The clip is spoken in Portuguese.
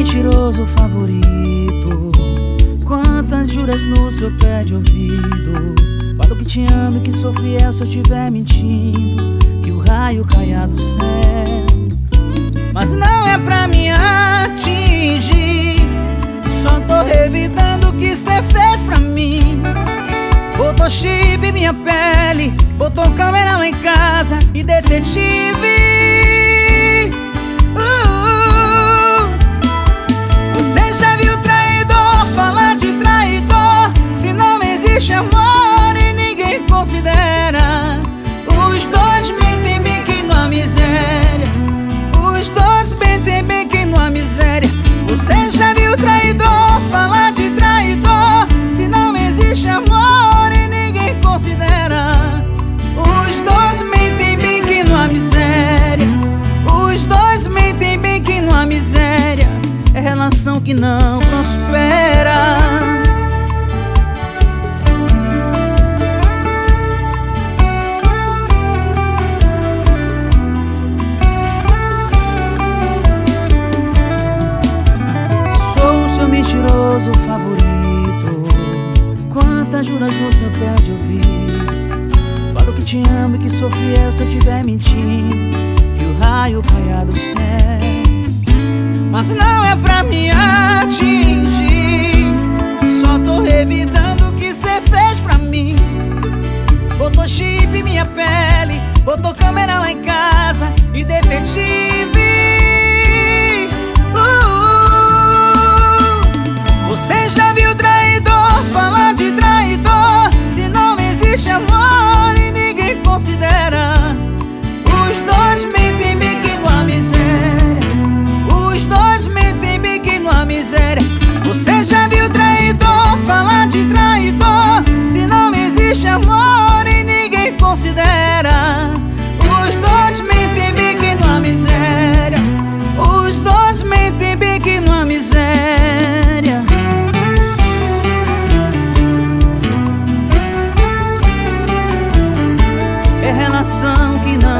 mentiroso favorito. Quantas juras no seu pé de ouvido. Falo que te amo e que sou fiel se eu estiver mentindo. Que o raio caia do céu. Mas não é pra me atingir. Só tô revidando o que cê fez pra mim. Botou chip em minha pele, botou câmera lá em casa e detetive. Que não prospera. Sou o seu mentiroso favorito. Quantas juras você perde ouvir? Falo que te amo e que sou fiel se estiver mentindo. Que o raio caia do céu. Mas não é pra me atingir. Só tô revidando o que cê fez pra mim. Botou chip em minha pele Botou câmera lá em casa E detetive coração que não